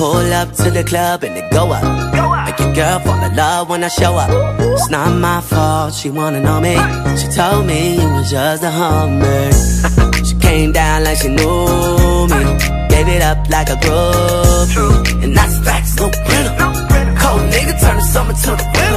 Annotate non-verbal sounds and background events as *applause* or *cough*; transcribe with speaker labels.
Speaker 1: Pull up to the club and they go up. Make your girl fall in love when I show up. It's not my fault, she wanna know me. She told me you was just a hummer. *laughs* she came down like she knew me. Gave it up like a groupie. And that's facts, no printer. Cold nigga turn the summer to the.